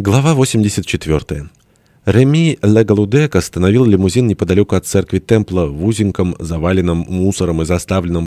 Глава 84. Реми Легалудек остановил лимузин неподалеку от церкви Темпла в узеньком, заваленном мусором и заставленном